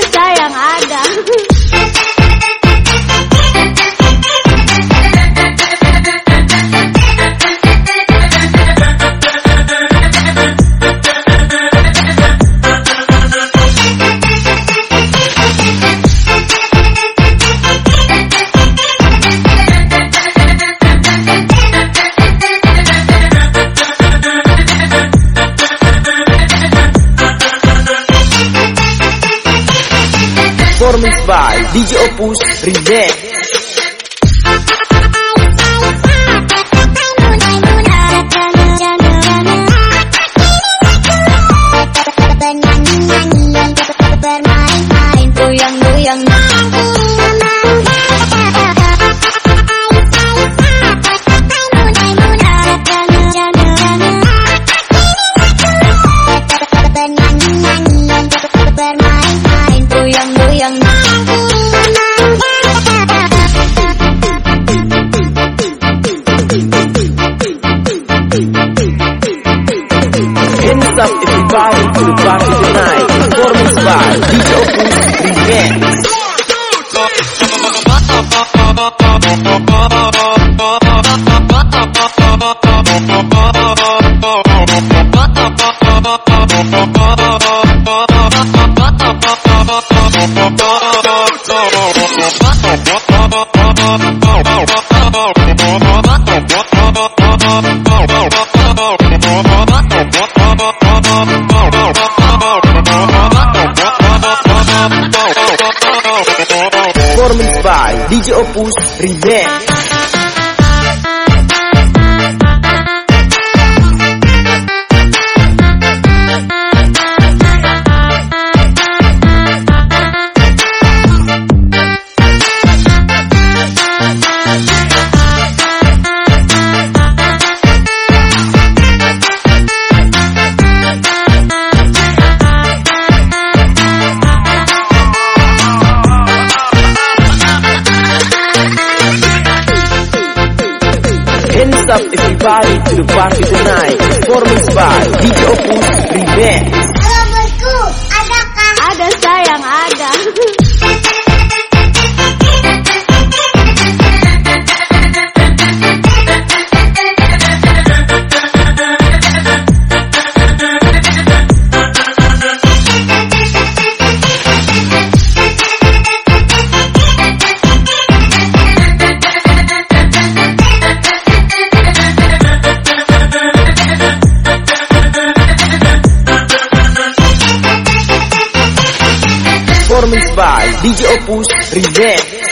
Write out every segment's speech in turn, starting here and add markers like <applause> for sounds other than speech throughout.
yang. DJ Opus Remix everybody to the party tonight. Performance by DJ Opus Remix Performance DJ Opus Remix Hands up everybody to the party tonight Performance by DJ Opus Remix Halo bosku, adakah? Ada sayang ada. <laughs> DJ Opus Remix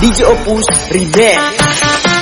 DJ Opus Remix